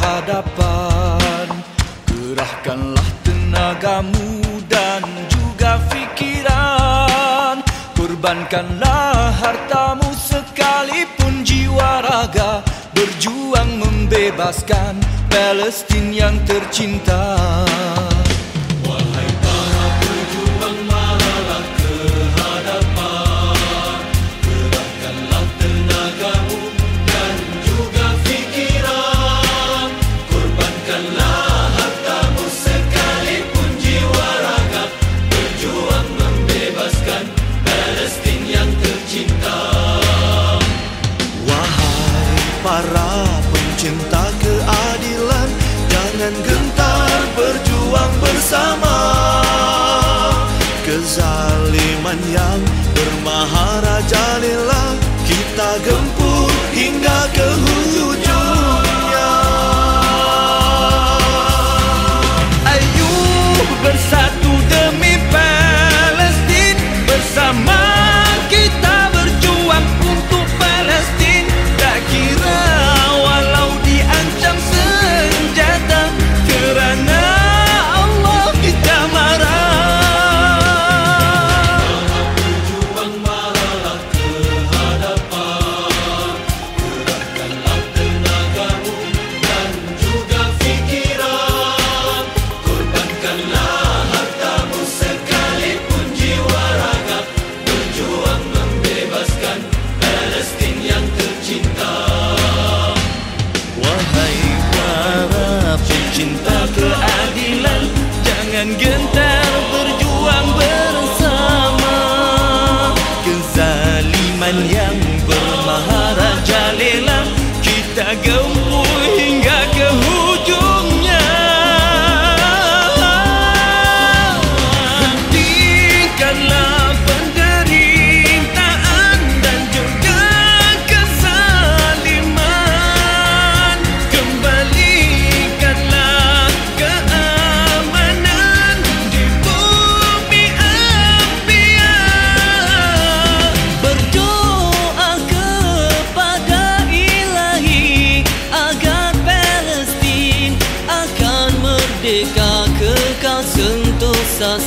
hadapan. Kerahkanlah tenagamu dan juga fikiran. Kurbankanlah hartamu sekalipun jiwa raga. Berjuang membebaskan Palestin yang tercinta. hingga jangan gentar berjuang bersama. Kezaliman yang bermaharajalela Kita gempuh Giữa